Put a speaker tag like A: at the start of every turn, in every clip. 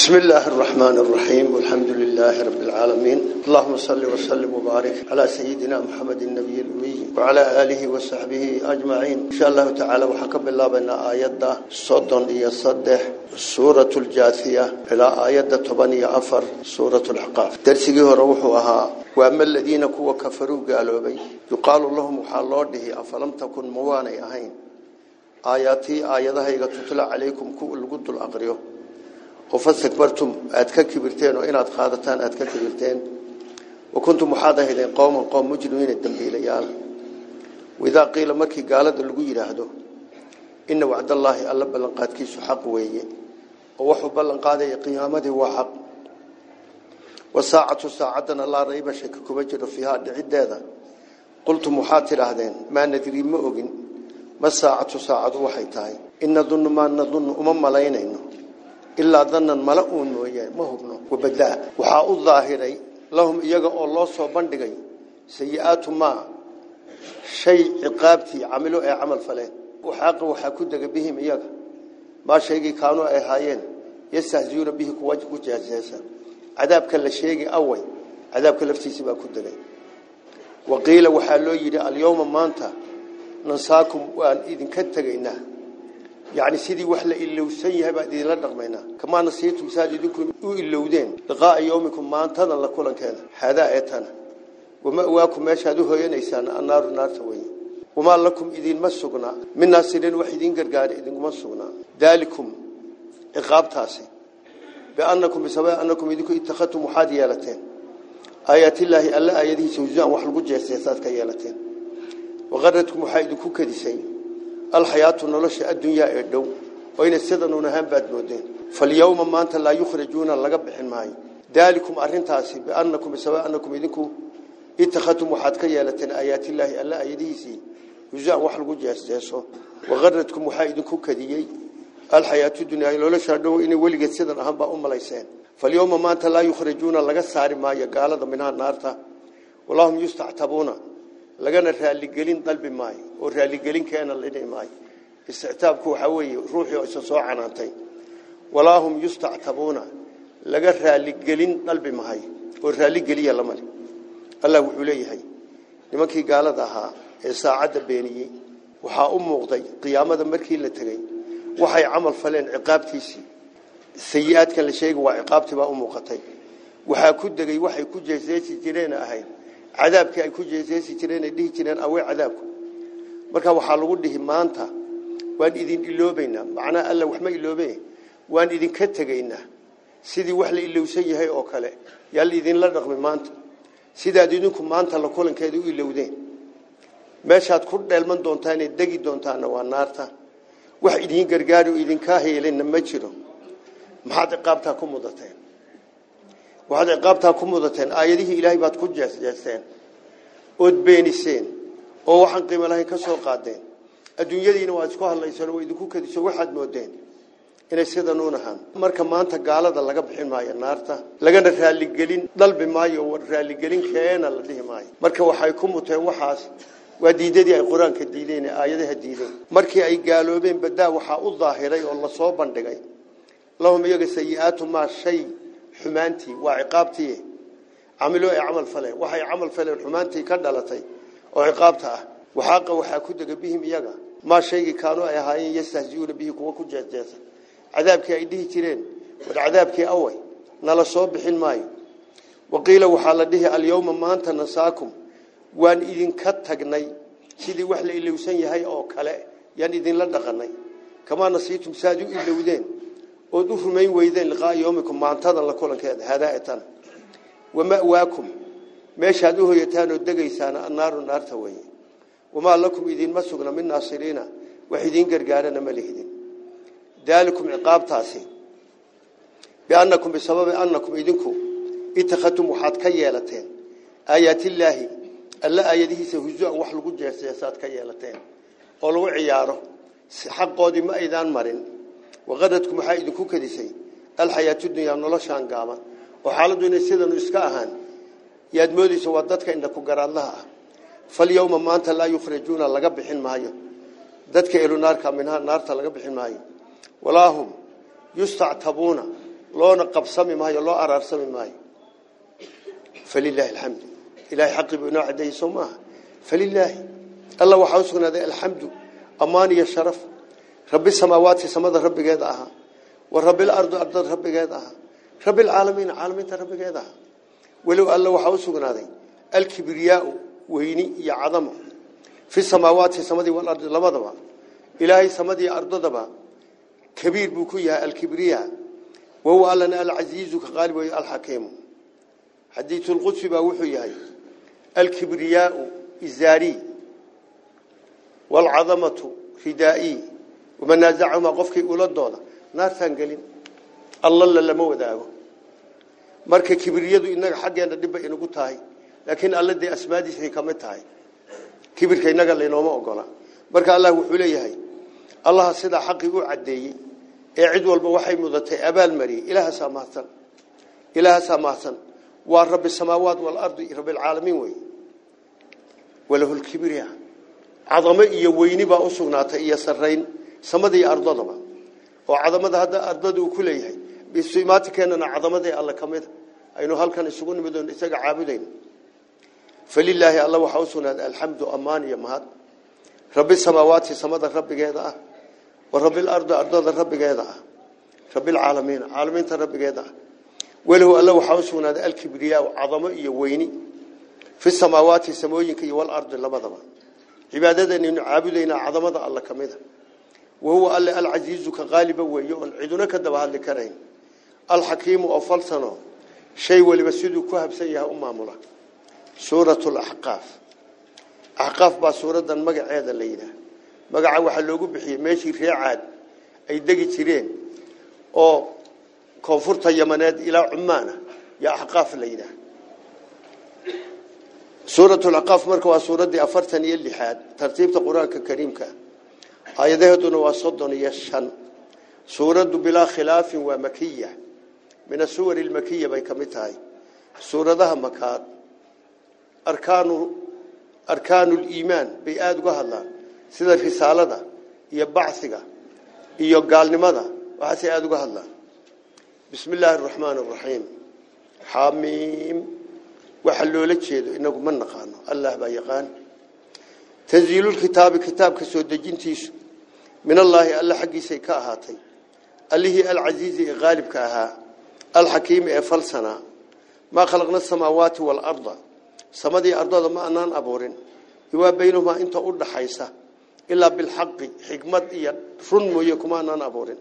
A: بسم الله الرحمن الرحيم والحمد لله رب العالمين. اللهم صل وسلم وبارك على سيدنا محمد النبي الأمي وعلى آله وصحبه أجمعين. إن شاء الله تعالى وحكب الله بين آيات صدن يصدح سورة الجاثية إلى آيات طبني أفر سورة الحقاف درسيه روحها وأما الذين كوا كفروا قالوا بي يقال لهم حالوده أفلم تكن مواني أهين. آياتي آياتها يتطلع عليكم كو القد الأقريو وفاستكبرتم أدك كبرتين وإن أدخادتان أدك كبرتين وكنتم محاضهين قوما قوم مجرمين الدنبيليال وإذا قيل مركي قالت اللقي هذا إن وعد الله ألا بلنقاد كيس حق ويه ووحو بلنقاد قيامته وحق والساعة ساعتنا لا ريب شك كبجر فيها عدادا قلت محاتر هذين ما ندري مؤغن ما ساعة وحيتاي إن ظن ما نظن أمم ملايين mooyaan ma hubno wabadaa waxaa u daahiray lahum iyaga oo loo soo bandhigay sayi-aatu maa shay ciqaabtii camilo ee camal faleen waxaaqa waxaa ku dega bihim iyaga maa shaygii kaanuu ay ahaayeen yastahziyuuna bihi kuwa ku jaaseesa cadaabka la sheegi away cadaabka laftiisii baa ku degay waqiila waxaa loo yidhi alyowma maanta nansaakum waan idinka tegaynaa يعني سيدي وحلا إلوسن يهبا دي لا دقمينا كما نسيتم ساجدكم أو إلودين لقاء يومكم ما انتظر لكل كان هذا ايتنا ومأواكم ما شهدوه ينيسان. النار النار توي وما لكم إذين مسقنا من ناصرين وحيدين قرقار إذين مسقنا ذلكم إقاب تاسي. بأنكم بسبب أنكم إذنكم اتخذتم محاديالتين آيات الله ألا آياته سوزان وحلقوا جيسيسات كيالتين. وغردتكم محايدكم كدسين الحياة نلش الدنيا إدو وين السدن ونهان بعد مودين فاليوم ما أنت لا يخرجون لقب حماي ذلكم أرنتاسي بأنكم سواء أنكم إذنكم اتخذتم محادك يالتين آيات الله ألا أيديسي. يجاء وحلقوا جاسيسو وغردتكم محايدكم كديي الحياة الدنيا لولش أدو إني ولقى السدن أهم بأم ليسين. فاليوم ما أنت لا يخرجون لقب ساري ما يقال منها النار واللهم يستعتبون. lagana raali gelin dalbi maayo ruuxii oo isa soo canaantay walaahum yustactabuuna laga raali gelin dalbi maayo oo raali geliya lama leh allah wuxuu leeyahay nimankii gaalada ahaa ee saacadda beeniyey waxaa u muuqday qiyaamada markii la tegey waxay camal faleen ciqaabtiisii sayi-aadkan la sheegay waa ciqaabtii baa u muuqatay waxaa ku degay waxay ku jeeseesi jireen ahayd cadaabkii ay ku jeeseesi jireen ay dhihi jireen awee cadaabku marka waxaa lagu dhihi maanta waan idin iloobaynaa macnaa alla wax ma iloobe waan idinka tegaynaa sidii wax la ilowsan yahay oo kale yaa la idinla dhaqmi maanta sidaad idinku maanta la kulankeeda u ilowdeen meeshaad ku dheelman doontaan ee degi doontaana waa naarta wax idiin gargaari oo idinkaa heelenna ma jiro maxaad ciqaabtaa ku mudateen waxaad ciqaabtaa ku mudateen aayadihii ilaahay baad ku jeesjeesteen ood beeniseen oo waxaan qiimo lahayn ka soo qaadeen adduunyadiina waad isku hadlayseen oo idinku kadiso waxaad moodeen inay sidan u nahaan marka maanta gaalada laga bixin maayo naarta lagana raaligelin dalbi maayo oo raaligelin keena la dhihi maayo marka waxay ku muteen waxaas waa diidadii ay qur-aanka diideen ee aayadaha diideen markii ay gaaloobeen badaa waxaa u daahiray oo lasoo bandhigay lahum iyaga sayi-aatu maa shay xumaantii waa ciqaabtii camilo ay camal faleen waxay camal faleen xumaantii ka dhalatay oo ciqaabta ah waxaaqa waxaa ku dega bihim iyaga maa shaygii kaanuu ay ahaayeen yastahziyuuna bihi kuwa ku jeesjeesa cadaabkii ay dhihi jireen war cadaabkii away nala soo bixin maayo waqiila waxaa la dhihi alyawma maanta nasaakum waan idinka tagnay sidii wax la ilowsan yahay oo kale yaan idinla dhaqanay kamaa nasiitum saad u ilowdeen ood u rumayn weydeen liqaa yoomikum maantadan la kulankeeda hadaa'atan wama'waakum meeshaad u hoyataan oo degaysaan annaaru naarta weeye wamaa lakum idinma sugna min naasiriina wax idiin gargaarana ma lihdin daalikum ciqaabtaasi biannakum bisababi annakum idinku ittakhadtum waxaad ka yeelateen aayaatillaahi alla aayadihiisa huzuan wax lagu jeeseesaad ka yeelateen oo lagu ciyaaro xaqoodii ma aydaan marin waqaradkum waxaa idinku kadisay alxayaatu dunyaa noloshaan gaaban oo xaaladdu inay sidanu iska ahaan yaad moodaysa waa dadka indha ku garaadlaha ah falyawma maanta laa yukhrajuuna laga bixin maayo dadka elu naarka minhaa naarta laga bixin maayo walaahum yustactabuuna loona qabsami maayo loo araarsami maayo falilaahi alxamdu ilaahay xaqii buu inoo caddeeyey soo maaha falilaahi alla waxaa u sugnaaday alxamdu sharaf rabbi samaawaati samada rabbigeeda ahaa wa rabbil ardi ardada rabbigeeda ahaa rabbil caalamiin caalamiinta rabbigeeda ahaa alkibriyaau weyni iyo cadamo fi samaawaati samadii walardi labadaba ilaahay samadii ardadaba kabiir buu ku yahay alkibriya wahuwa allana alcasiizu ka qaalib wey alxakiimu xadiisu lqudsi baa wuxuu yahay alkibriyaau izaari waalcadamatu ridaa'i waman naasacahumaa qofkii ula dooda naartaan gelin allala lama wadaago marka kibriyadu inaga xaggeena dhibba inagu tahay laakiin alla dee asmaadiisay ka mid tahay kibirka inaga laynooma ogola marka allah wuxuu leeyahay allaha sidaa xaqii u caddeeyey ee cid walba waxay mudatay abaal mariyey ilaahaasaa mahadsan ilaahaasaa mahadsan waa rabbi samaawaat waalardi rabbilcaalamiin wey walahu lkibriya cadamo iyo weyni baa u sugnaatay iyo sarayn samadii ardadaba oo cadamada hadda ardada ku leeyahay bisimaatinkeenana cadamadee alle ka mida aynu halkan isugu nimid oon isaga caabudayno falilaahi alla waxaa u sugnaaday alxamdu ammaan iyo mahad rabbi samaawaati samada rabbigeeda ah wa rabbilardi ardada rabbigeeda ah rabbilcaalamiin caalamiinta rabbigeeda ah walahu alla waxaa u sugnaaday alkibriyaa cadamo iyo weyni fi samaawaati samooyinka iyo walardi labadaba cibaadadanaynu caabudaynaa cadamada alle ka mida wahuwa alle alcasiizu ka qaaliba weeye oon ciduna ka daba hadli karayn alxakiimu oo falsano shay waliba siduu ku habsan yahay u maamula suurat laxqaaf axqaaf baa suuradan magaceeda la yidhaah magaca waxaa loogu bixiyey meeshii ree caad ay degi jireen oo koonfurta yamaneed ilaa cumaana yaa axqaaf la yidhaah suuratulaqaaf marka waa suuraddii afartan iyo lixaad tartiibta qur-aanka kariimka aayadaheeduna waa soddon iyo bay ka mid tahay suuradaha makaad arkaanu arkaanuliimaan bay aada uga hadlaan sida risaalada iyo bacsiga iyo gaalnimada waxaasay aada uga hadlaan bismi illaahi araxmaan araxiim xamiim waxa loola jeedo inagu ma naqaano allah baa yaqaan tanziilulkitaabi kitaabka soo dejintiisu min allaahi alla xaggiisay ka ahaatay allihii alcasiizi ee qaalibka ahaa الحكيم إيه أفلسنا ما خلقنا السماوات والأرض. سمدي أرضا ما أنان أبورين. هو بينهما أنت أرض حيسة. إلا بالحق حكمة فرن ميكما أنان أبورين.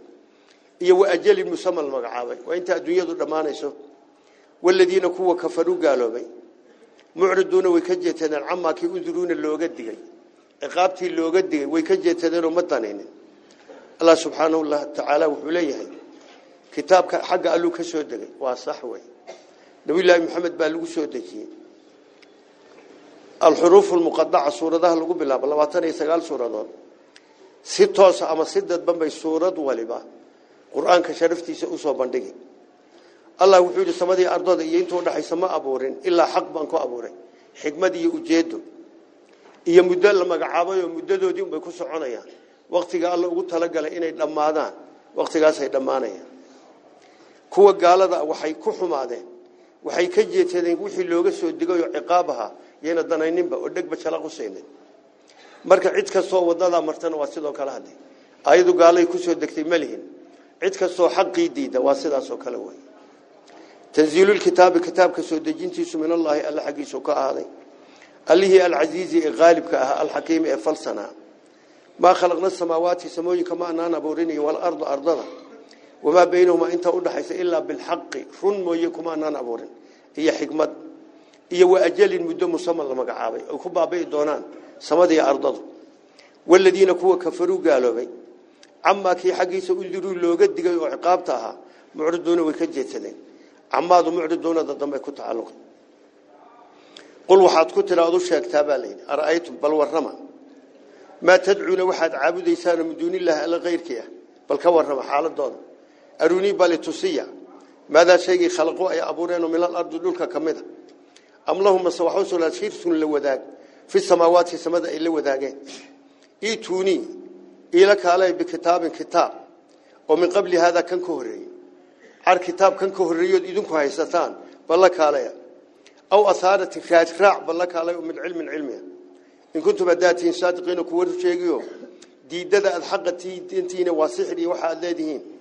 A: يو أجل المسمى المقعابي وإنت أدوية دمان إسو والذين كوا كفروا قالوا بي. معرضون ويكجيتنا العما كي أذرون اللوغة دي إقابتي اللوغة دي ويكجيتنا ومدانين الله سبحانه وتعالى تعالى وحليه. Kitaabka xagga alluu ka soo degay waa sax wey nabiyullaahi maxamed baa lagu soo dejiyey alxuruufu lmuqadaca suuradaha lagu bilaabo labaatan iyo sagaal suuradood si toosa ama si dadban bay suurad waliba qur-aanka sharaftiisa usoo bandhigi allah wuxuu yidhi samadii ardada iyo intuu udhaxaysa ma abuurin ilaa xaq baan ku abuuray xikmad iyo ujeedo iyo muddo la magacaabay oo muddadoodii unbay ku soconayaan waktiga alla ugu talagalay inay dhammaadaan waktigaasay dhammaanayaan kuwa gaalada waxay ku xumaadeen waxay ka jeetadeen wixii looga soo digay oo ciqaab ahaa yayna danayninba oo dhegba jala qusaynin marka cid kastoo wadadaa martana waa sidoo kale hadde ayadu gaalay kusoo degtay malihin cid kastoo xaqii diida waa sidaasoo kale wey tanziilulkitaabi kitaabka soo dejintiisu min allaahi alla xaggiisu ka ahaaday allihii alcasiizi ee qaalibka ahaa alxakiimi ee falsanaa maa khalaqna samaawaati samooyinka ma anaan abuurinayo walarda ardada وما بينهما انت ودخايس إلا بالحق. رن ويكما نان أبورن. هي حكمه هي وأجل مدة مسمى لمغاوي أو كبابي دونان. سمد يا ارض والذين كو كفروا قالوا بي. أما كي حقيس ولدرو لوغا ديغي أو عقابتها معرضون وي كجيتدين أما دو معرضون ددم اي كتعلق. قل وحات كتلادو شيكتا بالين ارايت بل ورما. ما تدعون وحد عابديسان من دون الله إلا غيرك بل كورما حالدود أروني بالتوسية ماذا شيء خلقوا أي أبورين من الأرض دولك كمدة. أم لهم سواحوس ولا شير سون لوداك في السماوات في السماء إلا وداك إي توني إي لك علي بكتاب كتاب. ومن قبل هذا كان كهري. عار كتاب كان كهري يدون كهيستان بالله علي. أو أثارة فيها إكراع بالله علي من علم علمي. إن كنتم بداتين صادقين وكورتوا شيئا ديدة تي دينتين واسحري وحا أذيدهين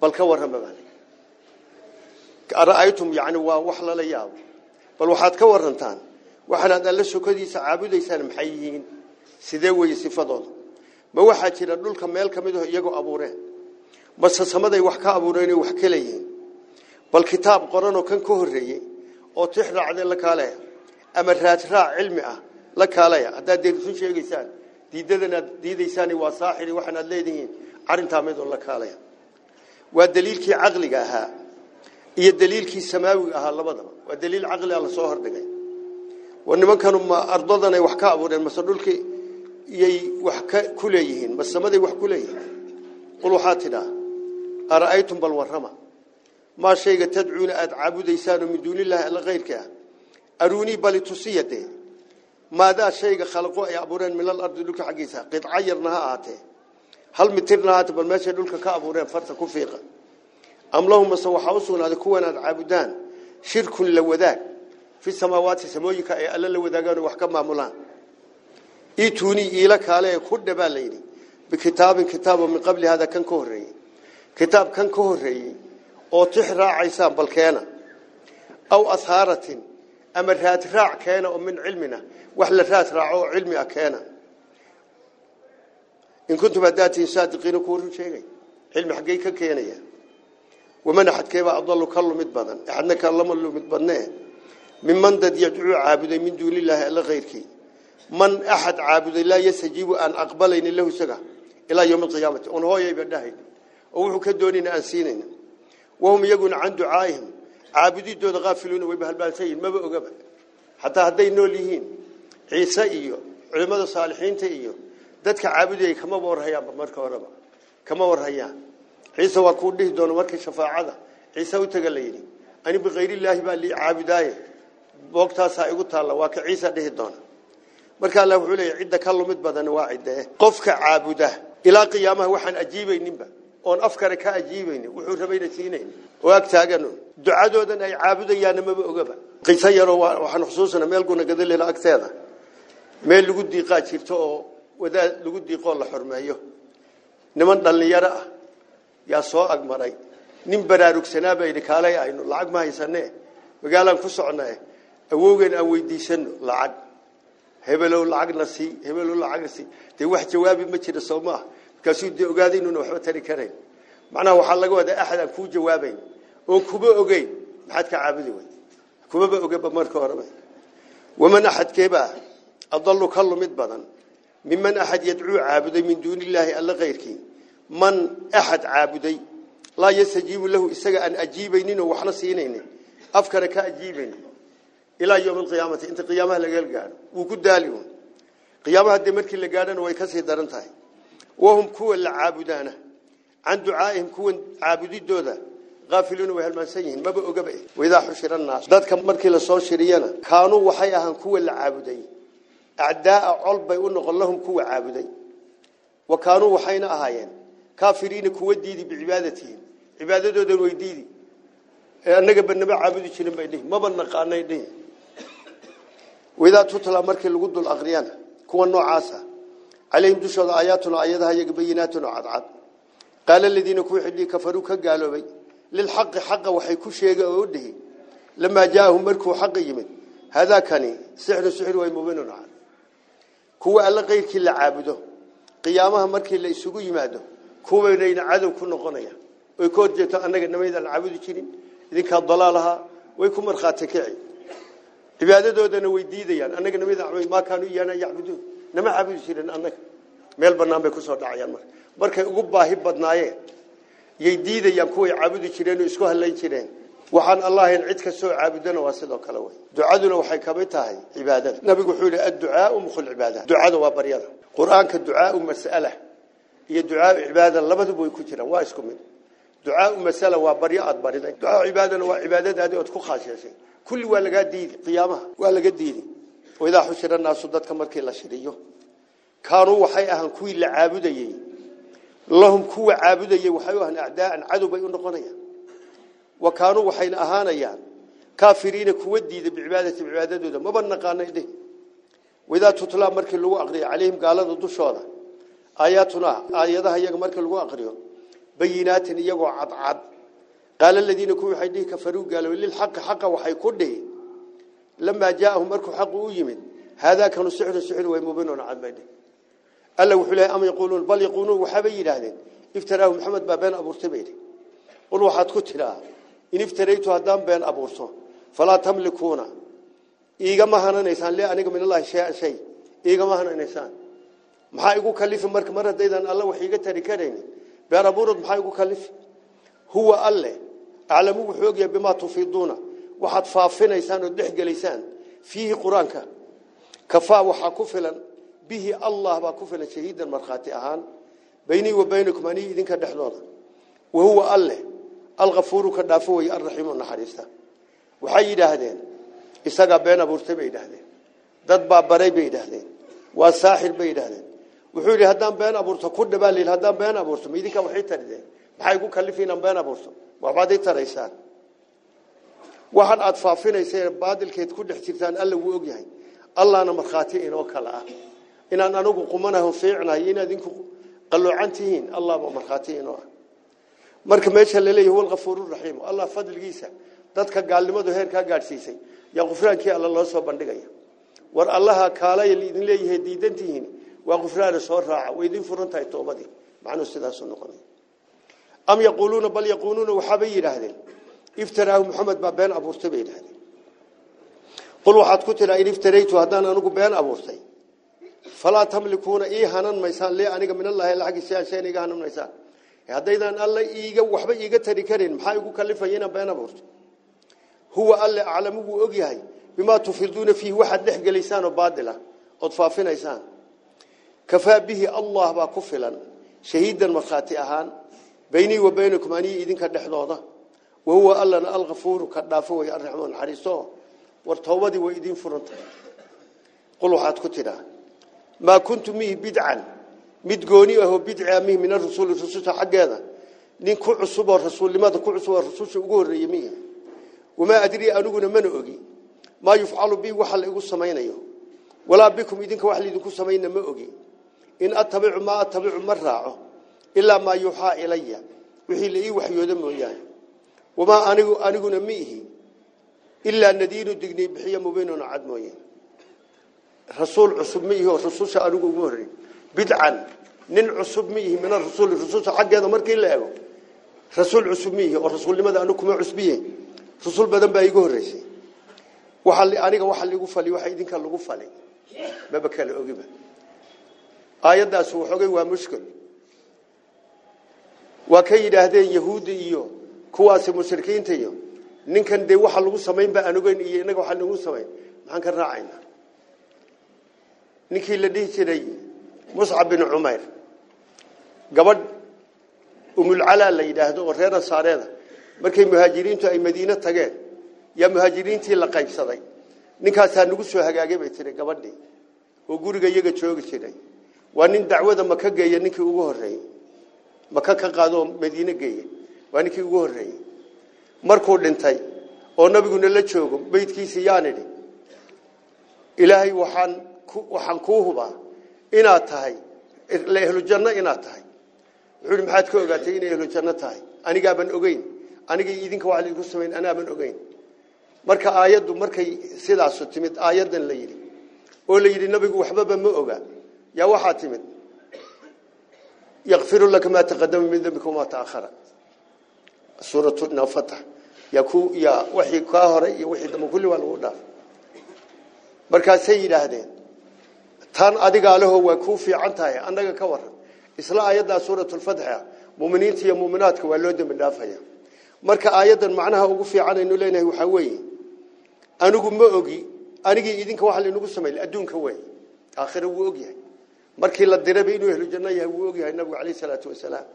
A: bal ka warrama ara'aytum yani waa wax lala yaabo bal waxaad ka warantaan waxaanaad alla sokadiisa caabudaysaan maxay yihiin sidee weeye sifadooda ma waxaa jira dhulka meel ka mid aho iyagoo abuureen mase samaday wax ka abuureen wax ka leeyihiin bal kitaab qoranoo kan ka horreeyey oo tix raacdee la kaalaya ama raadraac cilmi ah la kaalaya haddaad deerisun sheegaysaan diidadanaad diidaysaan waa saaxiri waxaanaad leedihiin arrintaa midoo la kaalaya ودليل كي عقلي جاها هي دليل كي سماوي جاها الله بدر ودليل عقلي على صهر دقي وإن ما كانوا ما أرضنا يوحكا أبونا المسرول كي يوحكا كليهن بس ما ذي يوحك كليهن قلوحاتنا أرأيتم بالورما ما شيء تدعون أدعى بديسان من دون الله إلا غيرك أروني بالتوصيته ماذا شيء خلقوا يا أبونا من الأرض لك عجيزها قد عيرناها آتيه هل مترنا هاتب المشي دولك كأبورين فرت كفيقة أم لهم سوى حوصون هذا كونا عبدان شرك لوذاك في السماوات سمويك ألا لوذاك وحكم معمولان إيتوني إيلك علي خد باليني بكتاب كتاب من قبل هذا كان كهري كتاب كان كهري أو تحرى عيسان كان أو أثارة. أمر هات راع كينة ومن علمنا. وحل هات راعو علمي أكينة in kuntum hadaatiin saadiqiina kuwa run sheegay cilmi xaggay ka keenaya waman axadkeebaa adalu ka lumid badan axadna ka lama lumid badnee miman dad yadcuu caabuday min duuni illaahi alla kayrkii man axad caabuday laa yastajiibu aan aqbalaynin lahu isaga ilaa yowmi alqiyaamati oon hooyayba dhahayn oo wuxuu ka doonayna aan siinayna wahum iyaguna can ducaaihim caabudidooda kaafiluuna wayba halbaansayihin maba ogaba xataa hadday nool yihiin dadka caabudayay kamaba warhayaanba marka horeba kama warhayaan ciise waa kuu dhihi doono markii shafaacada ciise u taga la yidhi ani bikayrilaahi baa lii caabudaaye boogtaasaa igu taalla waa ka ciise dhihi doona marka allah wuxuu leeyahy cidda ka lumid badan waa ciddee qofka caabuda ilaa qiyaamaha waxaan ajiibayninba oon af kale ka ajiibaynin wuxuu rabayna siinayn oo ag taagano ducadoodan ay caabudayaanna maba ogaba qiso yaroo waxaan xusuusana meel gunagadalila agteeda meel lagu diiqaa jirto oo wadaad lagu diiqoo la xormeeyo niman dhallinyaro ah yaa soo agmaray nin baraarugsanaa baa yidhi kaalay aynu lacag ma haysanee magaalaan ku socnae awowgeen aan weydiisano lacag hebelow lacagna sii hebelow lacagna sii dee wax jawaabi ma jira soo maaha markaasuu dee ogaaday inuuna waxba tari karayn macnaha waxaa laga wadaa axad aan kuu jawaabayn oon kuba ogeyn maxaad ka caabudi wey kumaba ogeba marka horeba waman axadkeebaa adalu ka lumid badan axad yadcuu caabuday min duuni illaahi alla kayrkii man axad caabuday laa yastajiibu lahu isaga aan ajiibayninoo waxna siinaynin afkana ka ajiibaynin ilaa yowmi alqiyaamati inta qiyaamaha laga gaadho wuu ku daali un qiyaamaha dee markii la gaadhana way kasii daran tahay wahum kuwa la caabudaana can ducaaihim kuwan caabudidooda aafiluuna way halmaansan yihiin maba ogaba waidaa xushira naas dadka markii أعداء علبة ونقل لهم كوة عابدين وكانوا وحينا أهايين. كافرين كوة ديدي بعبادتهم. عبادته دون ويديدي أنك بالنبع عابده شنبع إليه ما بالنقان إليه وإذا تطلع مركل القدو الأغريان كوة نوع عاسة. عليهم دشوا آياتنا آياتها يقبيناتنا عد عد قال الذين كوة حدي كفروا كقالوا بي. للحق حق وحيكو شيء أوده لما جاءهم مركو حق يمن هذا كان سحر سحر ويمبنون عنه kuwa alla qayrkii la caabudo qiyaamaha markii la isugu yimaado kuwanayna cadow ku noqonaya oy ka horjeeto annaga namaydaan caabudi jirin idinkaa dalaalahaa way ku markhaati kici cibaadadoodana way diidayaan annaga namaydaan maa kaanuu iyaana yacbuduun nama caabudi jirin annaga meel bannaan bay kusoo dhacayaan marka markay ugu baahi badnaayeen yay diidayaan kuway caabudi jireen oo isku hadlayn jireen وحن الله العدك سوء عبدنا واسده كلاوه دعادنا وحي كبتها عبادة. نبي قحول الدعاء ومخل العبادة دعاء وبرياضة قرآن كدعاء ومسألة. هي دعاء عبادة لبدا بوي كتيرا. واسكم من. دعاء ومسألة وبرياضة بريضة دعاء عبادة وعبادة هذه وتكون خاشية كل ولا قد قيامة. ولا قد دين وإذا حشر الناس صدت كمر كلا شريه كانوا وحي أهل كوي لعابدين اللهم كوي عابدين وحيوهن أعداء عدو بيون رقنية. وكانوا وحين أهانا يعني كافرين كودي ذي بعبادة بعبادة ذي ما بنا قانا ذي وإذا تطلع مركل اللو أقري. عليهم قال هذا دش آياتنا. آياتها هي مرك اللو أقريه بينات يجوا عد عد. قال الذين كوي حديث كفروا. قالوا اللي الحق حق وحيكده لما جاءهم مرك حق ويمن هذا كانوا سحر سحر وهم ويمبنون على مدي ألا وحلا أم يقولون بل يقولون وحبي لهذه افتراه محمد بابين أبو رتبيري والواحد كتلاه in iftaraytu haddaan been abuurto falaa tamlikuuna iigama hananaysaan le aniga min allahi shay shay iigama hananaysaan maxaa igu kalifi marka mar haddaydan alla wax iiga tari karaynin been abuurad maxaa igu kalifi huwa alle aclamu wuxuu ogyahay bimaa tufiiduuna waxaad faafinaysaan oo dhexgelaysaan fiihi qur-aanka kafaa waxaa ku filan bihi allah baa ku filan shahiidan markhaati ahaan baynii wa baynakum anii idinka dhexdooda wa huwa alle alkafuuru ka dhaafo weye alraxiimu naxariista waxay yidhaahdeen isagaa been abuurtay bay yidhaahdeen dad baa baray bay yidhaahdeen waa saaxir bay yidhaahdeen wuxuu yidhi haddaan been abuurto ku dhabaa la yidhi haddaan been abuurto ma idinkaa waxay tarideen maxaa igu kalifi inaan been abuurto waxbaad i taraysaan waxaan aad faafinaysa baadilkeed ku dhex jirtaan alla wuu ogyahay allahna markhaati inoo kale ah inaan anigu qumanaho fiicnahay inaad idinku qaloocan tihiin allah baa markhaati inoo ah marka meesha la leeyahay wal ghafuur rahiim allah fadligiisa dadka gaalnimadu heer ka gaarsiisay ya qufraankii alla loo soo bandhigaya war allaha kaalay idin leeyahay diidantihiin waa qufraan soo raaca way idin furantahay toobadii macnuu sidaas noqonay am yaquluuna bal yaquluuna waxabay yiraahdeen iftaraahu muhammad ba been abuurtay bay qul waxaad ku tiraa in iftaraytu haddaan anigu been abuurtay falaa tamlikuuna ii hanan maysaan lee aniga min allahi laxagiisa shay iga hanan maysaan haddaydan alla iiga waxba iiga tari karin maxaa igu kalifaya inaan been abuurto huwa alle aclamu wuu ogyahay bimaa tufiduuna fiihi waxaad dhex gelaysaan oo baadila ood faafinaysaan kafaa bihi allah baa ku filan shahiidan markhaati ahaan baynii wa baynakum anii idinka dhexdooda wa huwa allana alkafuuru ka dhaafo way arraxmaan naxariisto war toobadii way idiin furantay qul waxaad ku tidhaa maa kuntu mihi bidcan mid gooni ahoo bidci amihi min arasuuli rususha xaggeeda nin ku cusuboo rasuulnimada ku cusuboo rususha ugu horreeyey mihi wamaa adrii aniguna mana ogi maa yufcalu bi waxa la igu walaa bikum idinka wax laidinku samayna ma ogi in attabicu ma raaco ilaa maa yuuxaa ilaya wixii la ii waxyooda mooyaane wamaa anigu aniguna ma ihi ilaa nadiinu dignay bixiya mubiinun cad mooye rasuul cusub ma ihi oo rususha anigu ugu horreey bidcan nin cusub ma ihi min arasuuli rususha xaggeeda markii la ego rasuul cusub ma ihi oo rasuulnimada anigu kuma cusbiye rusul badan baa iigu horreysay waxa aniga waxa lagu fali waxa idinka lagu fali maba kala ogiba aayadaas waxoogay waa mushkil waa ka yidhaahdeen yahuudi iyo kuwaasi mushrikiinta iyo ninkan dee waxa lagu samayn ba aan ogeyn iyo inaga waxa lagu samayn maxaan ka raacaynaa ninkii la dhihi jiray muscab bin cumayr gabadh umulcalaa la yidhaahdo oo reer ansaareeda markay muhaajiriintu ay madiine tageen yaa muhaajiriintii la qaybsaday ninkaasaa nagu soo hagaagay bay tiri gabadhii oo guriga iyaga joogi jiray waa nin dacwada maka geeya ninkii ugu horreeyey maka ka qaado oo madiine geeya waa ninkii ugu horreeyey markuu dhintay oo nabiguna la joogo beydkiisii yaan idhi ilaahay waxaan waxaan kuu hubaa inaad tahay la ehlu janno inaad tahay yidhi maxaad ka ogaatay inay ehlu janno tahay anigaaban ogeyn aniga idinka wax lagu samayn anaaban ogeyn marka aayaddu markay sidaasu timid aayadan la yidhi oo la yidhi nabigu waxbaba ma oga yaa waxaa timid yakfiru laka maa taqadama min dambika wamaa taahara suuratu nafatax yaa ku yaa wixii kaa hore iyo wixii dambe kulli waa lagu dhaaf markaasay yidhaahdeen tan adigaa leho waa kuu fiican tahay annaga ka waran isla aayaddaa suuratulfatxa muminiinta iyo muminaadka waa loo dembi dhaafaya marka aayadan macnaha ugu fiican aynu leenahay waxaa weeye anigu ma ogi anigii idinka waxa laynagu sameeyay adduunka wey aakhira wuu ogyahay markii la dirayba inuu ehlu janno yahay wuu ogyahay nabigu calayhi salaatu wasalaam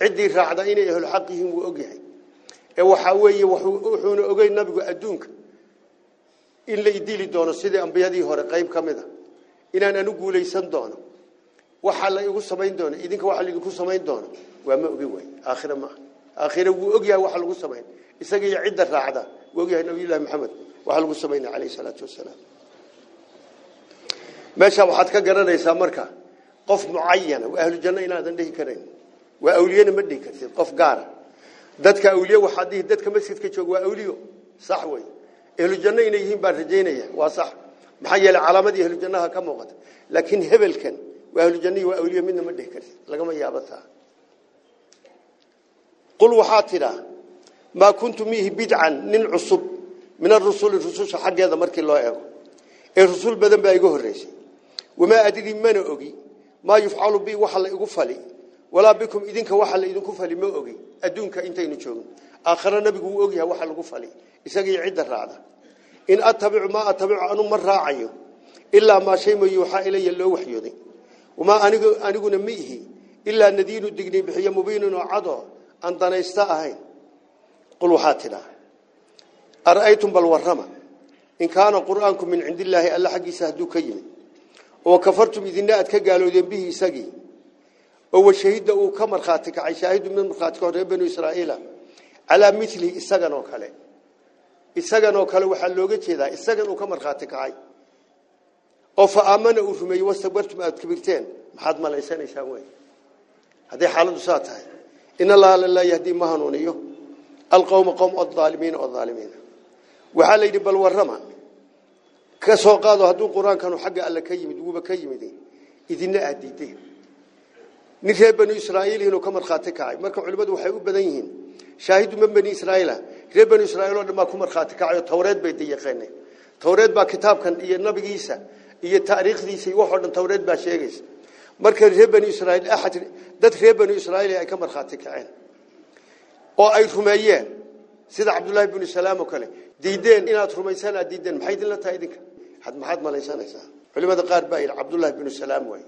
A: ciddii raacda inay ehlu xaq yihiin wuu ogyahay ee waxaa weeye wuxuuna ogey nabigu adduunka in la idili doono sidii ambiyadii hore qayb ka mid a inaan anu guulaysan doono waxa la igu samayn doono idinka waxa laidinku samayn doono waa ma ogi way aakhira ma aakhira wuu ogyahay waxa lagu samayn isaga iyo cidda raacda wogyahay nabiyullaahi maxamed waxaa lagu samaynaya calayhi salaatu wasalaam meesha waxaad ka garanaysaa marka qof mucayana waa ahlu janno inaadan dhihi karayn waa awliyana ma dhihi kartid qof gaara dadka awliye waxaad dhihi dadka masjidka jooga waa awliyo sax wey ahlu janno inay yihiin baan rajaynaya waa sax maxaa yeelay calaamadii ahlu jannaha ka muuqata laakiin hebelkan وأهل الجنة وأولياء منا ما ذكر لقمة يابتها قل وحاترا ما كنت ميه بدعا من عصب من الرسول الرسول حق هذا مرك الله يعقو الرسول بدن بيجوه الرئيس وما أدري من أجي ما يفعل به وحلا يقفلي. ولا بكم إذنك وحلا إذنك فلي ما أجي أدونك أنت ينشون آخر النبي هو أجيها وحلا يقفلي. إسقي عدة رعدة إن أتبع ما أتبع أنا مر راعيه إلا ما شيء ما يوحى إلي اللي وحيه aan danaysta ahayn qul waxaa tidhaa ara'aytum bal warrama in kaana qur'aanku min cindi illaahi alla xaggiisa hadduu ka yimid oo kafartum idina aad ka gaaloodeen bihi isagii oo washahida uu ka markhaati kacay shaahidu mid markhaati ka horreey banu israa'iila calaa milihi isagan oo kale isagan oo kale waxaa looga jeedaa isagan uu ka markhaati kacay oo fa aamana uu rumeeyey wastakbartum aad kibirteen maxaad malaysanaysaan wey hadday xaaladdu saa tahay in allaha laa yahdii ma hanuuniyo alqowma qowm odaalimiina oo aalimiina waxaa la yidhi bal warrama ka soo qaado hadduu qur-aankanu xagga alle ka yimid wuuba ka yimid idina aad diideen nin reer banu israa'iil inuu ka markhaati kacay marka culimmadu waxay u badan yihiin shaahidu man bani israa'iila reer banu israa'iil oo dhan baa ku markhaati kacay tawreed bay dayaqeeneen tawreed baa kitaabkan iyo nabigiisa iyo taariikhdiisa iyo waxoo dhan tawreed baa sheegaysa marka reer banu israa'iil axad dad reer banu israa'iil ay ka markhaati kaceen oo ay rumeeyeen sida cabdullaahi binu salaam oo kale diideen inaad rumaysaan aad diideen maxay idinla tahay idinka had maxaad malaysanaysaa culimada qaar baa yidhi cabdullaahi binu salaam waay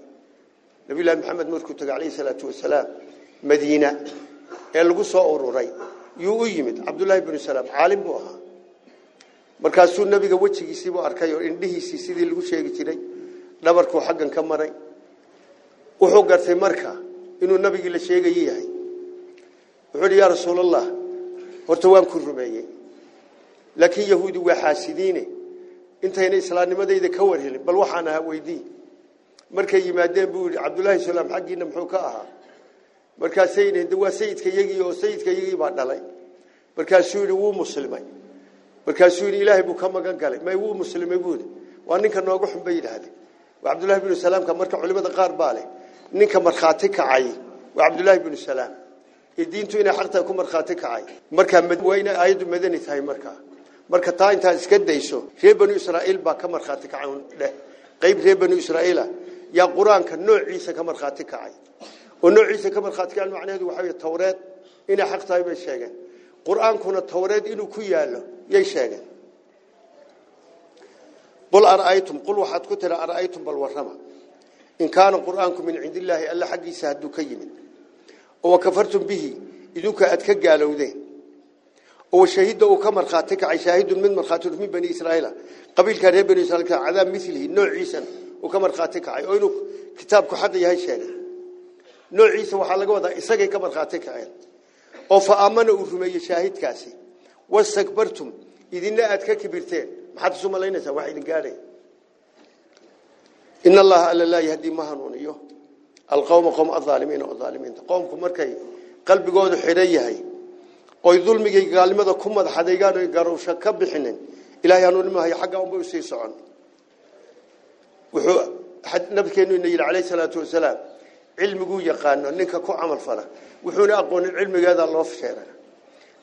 A: nabiyullaahi maxamed markuu tagay calayhi salaatu wasalaam madiina ee lagu soo ururay yuu u yimid cabdullaahi binu salaam caalim buu ahaa markaasuu nabiga wejigiisiibuu arkay oo indhihiisii sidii lagu sheegi jiray dhabarkuu xaggan ka maray wuxuu gartay marka inuu nabigii la sheegayo yahay wuxuu yidhi yaa rasuulallah horta waan ku rumeeyey laakiin yahuudi waa xaasidiine intayna islaamnimadayda ka warhelin bal waxaan ahaa weydii markay yimaadeen buu yidhi cabdullaahi salaam xaggiina muxuu ka ahaa markaasay yidhaheen de waa sayidka yagii oo sayidka yagii baa dhalay markaasuu yidhi wuu muslimay ka magan galay may wuu muslimay buu yidhi waa ninka nooga xun bay yidhaahdeen waa cabdullaahi binu salaamka marka culimada qaar baa leh ninka markhaati kacay waa cabdullaahi binu salaam diintu inay xaqtahay ku markhaati kacay markaa waa inay aayaddu madani tahay markaa marka taa intaad iska dayso reer banu israa'iil baa ka markhaati kacay dheh qayb reer banu israa'iila yaa qur-aanka noociisa ka markhaati kacay oo noociisa ka markhaati kacay macnaheedu waxa weeye tawreed inay xaq tahay bay sheegeen qur-aankuna tawreed inuu ku yaallo yay sheegeen qul ara'aytum qul waxaad ku tira ara'aytum bal warrama in kaana qur-aanku min cindi illaahi alla xaggiisa hadduu ka yimid oo kafartum bihi idinka aad ka gaalowdeen oo shahida uu ka markhaati kacay shaahidun mid markhaati min bani israa'iila qabiilka reer bani israa'iil ka cadaab mithlihi noociisan uu ka markhaati kacay oo inuu kitaabku xaq yahay sheegay noociisa waxaa laga wadaa isagay ka markhaati kaceen oo fa aamana uu rumeeyey shaahidkaasi wastakbartum idina aad ka kibirteen maxaad isu malaynaysaa wax idin gaadhay in allaha alla laa yahdii ma hanuuniyo alqowma qowm aalimiina oo aalimiinta qowmku markay qalbigoodu xidhan yahay oy dulmigii gaalnimada ku madaxadaygaan oy garowsho ka bixinin ilahay hanuunimahayo xagga unba usii socon wuxuu nabikeenu ina yidhi calayhi salaatu wasalaam cilmiguu yaqaano ninka ku camal fala wuxuuna aqoonin cilmigeeda loo sheera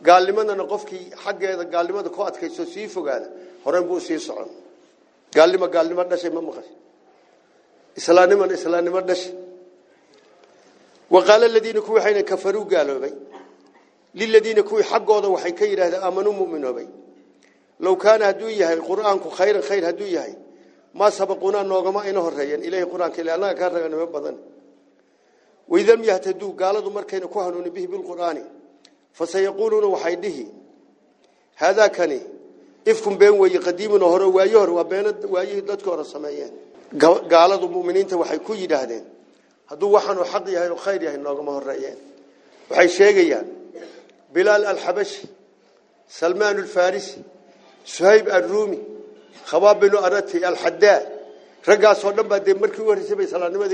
A: gaalnimadana qofkii xaggeeda gaalnimada ku adkayso sii fogaada horen buu sii socon gaalnimo gaalnimo dhashay ma maqashay islaamnimana islaamnimo dhashay وقال الذين كوي حين كفروا قالوا بي للذين كوي حقوده وحي كيرا آمنوا مؤمنوا بي لو كان هدوية القرآن خيرا خير هدوية ما سبقونا نوغما إنه الرئيان إليه القرآن كلا أنا كان رغنا مبضن وإذا لم يهتدوا قالوا دمر كين كهنون به بالقرآن فسيقولون وحيده. هذا كان إفكم بين وي قديم نهر ويهر وبين وي ذات كور السمايين. قال المؤمنين توحي كوي دهدين. هذو وحن وحق يهي وخير يهي نوغم الرأيين وحي شيء بلال الحبشي سلمان الفارسي سهيب الرومي خواب بن أرتي الحداد رقا صلى الله عليه وسلم بعد مركي ورسي بي صلى الله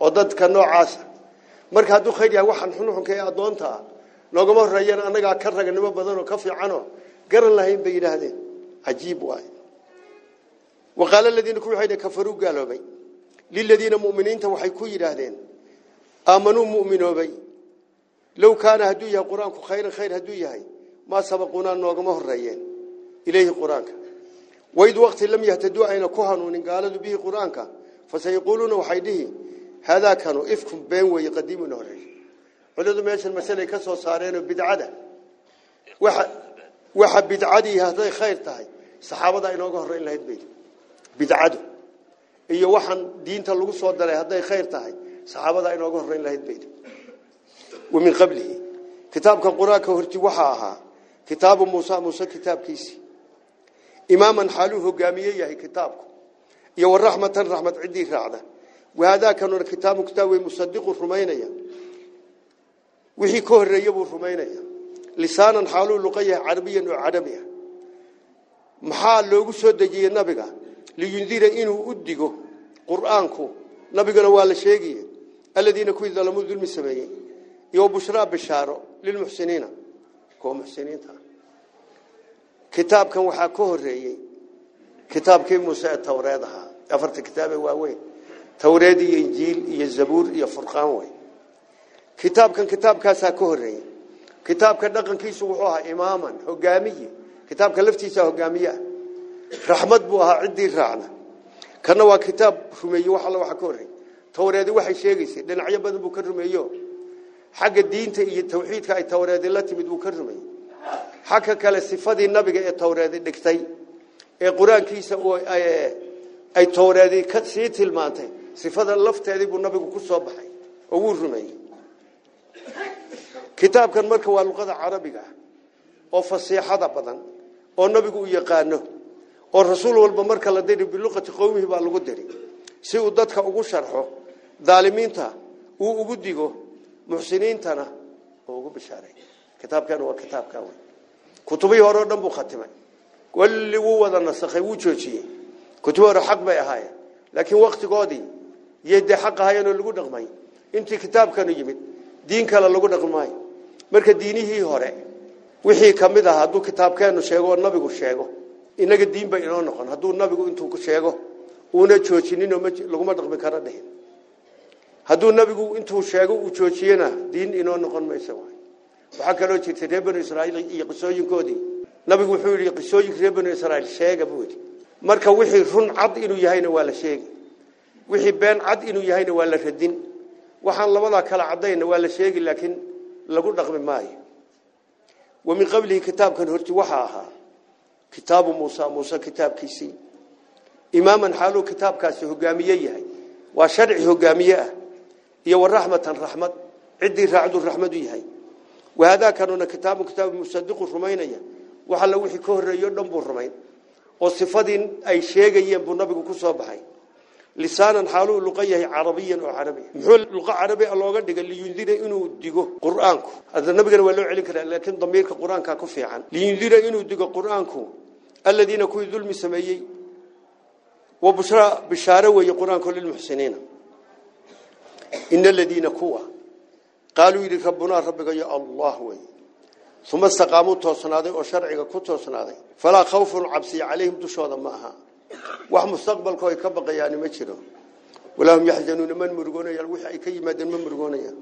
A: oo dadka noocaasa marka hadduu khayr yahay waxaan xunxunka ee addoonta ah noogama horreeyaan annagaa ka raganimo badan oo ka fiicanoo garan lahayn bay yidhaahdeen cajiib waay waqaala aladiina kuwii waxay kafaruu gaaloobay liladiina mu'miniinta waxay ku yidhaahdeen aamanuu mu'minoobay low kaana hadduu yahay qur-aanku khayran khayr hadduu yahay maa sabaquunaa noogama horreeyeen ilayhi qur-aanka waid waqti lam yahtaduu ayna ku hanuunin gaaladu bihi qur-aanka fasayaquuluuna waxay dhihi هذا كانوا إفكم بين ويقدم نوري علده ماشي المسألة كسر صارين وبدعة وح وح بدعة هذا خير تاعي صحابة ده ينقوه رين لهيد بيد بدعة. هي وحن دين تلقو صوت ده هذا خير تاعي صحابة ده ينقوه رين لهيد بيد ومن قبله كتاب القرآن كهرتي وحها كتاب موسى موسى كتاب كيسي. إماما حاله جامية يا كتابك يا والرحمة رحمه عدي رعده kitaab musadiqu rumaynaya wixii ka horreeye buu rumaynaya lisaanan xaaluu luqa yahay carabiyan oo carabi ah maxaa loogu soo dejiyey nabiga liyundira inuu u digo qur-aanku nabigana waa la sheegaya aladiina kuwii dalamuu dulmi sameeyey iyo bushraa bishaaro lilmuxsiniina kuwa muxsiniinta ah kitaabkan waxaa ka horeeyey kitaabkii muuse ee towreed ahaa afarta kitaabee waaweyn توريد إنجيل يزبور يفرقان وين كتاب كان كتاب كاسا كهري كتاب كان نقن كيس وحوها إماما هجامية كتاب كان لفتيسا هجامية رحمة بوها عدي الرعنة كان هو كتاب رمي وحا الله كهري توريد وحي شيغيسي لأن عيبان بو يو حق الدين تأيي التوحيد كأي توريد التي بدو كرمي حق كالسفاد النبي كأي توريد نكتاي القرآن كيسا أي توريد كتسيت المانتين sifada lafteedii buu nabigu ku soo baxay oo wuu rumeeyey kitaabkan marka waa luqada carabiga ah oo fasiixada badan oo nabigu u yaqaano oo rasuul walba marka la diri biluqati qowmihi baa lagu diri si uu dadka ugu sharxo daalimiinta uu ugu digo muxsiniintana oo ugu bishaaray kitaabkan waa kitaabka weyn kutubihii hore oo dhan buu khatimay kulli wuu wada nasakhay wuu joojiyey kutubi hore xaq bay ahaayeen laakiin waktigoodii yay dee xaq ahaayeen oo lagu dhaqmay intii kitaabkanu yimid diin kale lagu dhaqmaayo marka diinihii hore wixii ka mid ah hadduu kitaabkeenu sheego oo nabigu sheego inaga diin ba inoo noqon hadduu nabigu intuu sheego uuna joojinin laguma dhaqmi kara dhihin hadduu nabigu intuu sheego uu joojiyena diin inoo noqon waay waxaa kaloo jirtay reer banu israaiil iyo qisooyinkoodii nabigu wuxuu yidhi qisooyinka reer banu israaiil sheega buu yidhi marka wixii run cad inuu yahayna waa la sheegi wixii been cad inuu yahayna waa la radin waxaan labadaa kala cadayna waa la sheegi laakiin lagu dhaqmi maayo wa min qablihi kitaabkan horti waxaa ahaa kitaabu muusa muuse kitaabkiisii imaaman xaaluu kitaabkaasi hogaamiye yahay waa sharci hogaamiye ah iyo waraxmatan raxmad ciddii raacdu raxmadu yahay wahaadaakanuna kitaabu kitaabu musadiqu rumaynaya wax alla wixii ka horreeyo dhan buu rumayn oo sifadii ay sheegayeen buu nabigu ku soo baxay لسانا حالو لغية عربيا أو عربي محول لغة عربي الله قد قال لي ينذر إنه ديجو قرآنكو. هذا النبي قال ولا علك لكن ضمير كقرآن كافي عن لي ينذر إنه ديجو قرآنكو. الذين كوي ذل مسميي وبشرى بشارة ويا قرآن كل المحسنين إن الذين كوا قالوا يركبنا ربك يا الله وي. ثم استقاموا توصنادي وشرعك كتوصنادي فلا خوف العبسي عليهم تشوذ ماها. Wax mustaqbalko ay ka baqayaani ma jiro walaa hum yaxzanuuna man murugoonayaan wixii ay ka yimaadeen ma murugoonayaan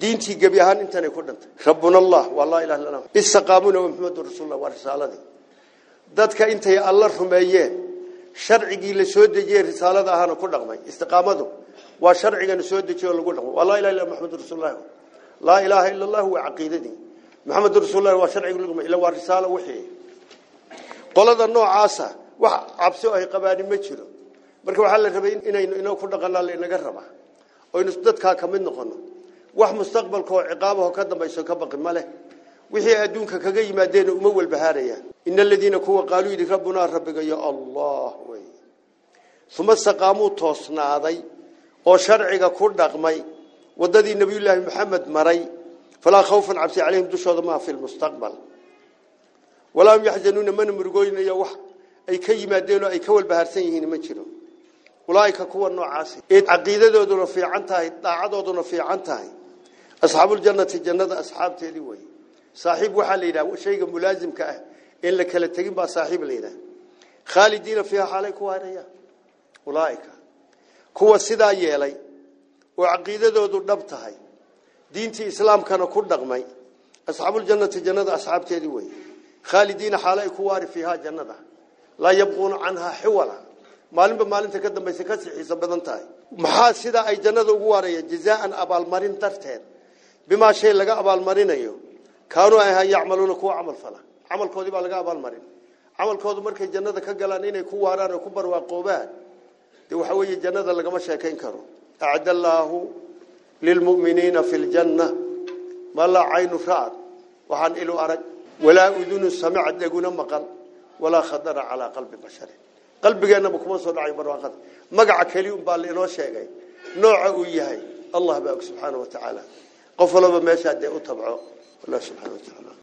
A: diintii gebi ahaan intanay ku dhantay rabbuna allah waa laa ilaha illa istaqaamuuna wa muxamedun rasuulullah waa risaaladii dadka intay alla rumeeyeen sharcigii la soo dejiyey risaalada ahaana ku dhaqmay istiqaamadu waa sharcigana soo dejiyo lagu dhaqmo waa laa ilaha illa muxamedun rasuulullah laa ilaaha illa allah waa caqiidadii muxamedun rasuulullah waa sharcigii lagu ila waa risaalo wixii qolada noocaasa wax cabsi oo ay qabaani ma jiro marka waxaa la rabay inaynu inoo ku dhaqanaa inaga raba oynu dadkaa ka mid noqono wax mustaqbalka oo ciqaabaho ka dambayso ka baqi ma leh wixii adduunka kaga yimaadeen uma walbahaarayaan ina aladiina kuwa qaaluu yidhi rabbunaa rabbigayo allah wey uma istaqaamuu toosnaaday oo sharciga ku dhaqmay wadadii nabiyullaahi maxamed maray falaa khawfan cabsi calayhim dushooda maa fi lmustaqbal walaa yaxzanuuna mana murugooynayo wax ay ka yimaadeen oo ay ka walbahaarsan yihiin ma jiro ulaaika kuwa noocaasi ee caqiidadooduna fiican tahay daacadooduna fiican tahay asxaabuljannati jannada asxaabteedii wey saaxiib waxaa la yidhaha shayga mulaasimka ah in la kala tegin baa saaxiib la yidhaha khaalidiina fiiha xaalay ku waarayaan ulaaika kuwa sidaa yeelay oo caqiidadoodu dhab tahay diintii islaamkana ku dhaqmay asxaabuljannati jannada asxaabteedii wey khaalidiina xaalo ay ku waari fiihaa jannada لا يبغون عنها حولا. مالن بمالن تقدم بس كسر حساب بدنتاي محاسدة أي جنة وقارية جزاء أبال مارين ترتين. بما شيء لقى أبال مارين أيه كانوا أيها يعملون كوا عمل فلا. عمل كودي بلقى أبال مارين. عمل كودي مركز جنة كجلانين كوا عرار كبر وقوبات دي وحوي جنة لقى ما شيء كين كرو. أعد الله للمؤمنين في الجنة. ما لا عين فرع وحن إلو أرج ولا أذن سمعت يقول مقال ولا خطر على قلب بشر. قلب جانا بكمص ضعيف برواقد مجا كليوم بالينو شيء نوعه الله بأك سبحانه وتعالى. قفلوا بما شاء الله سبحانه وتعالى.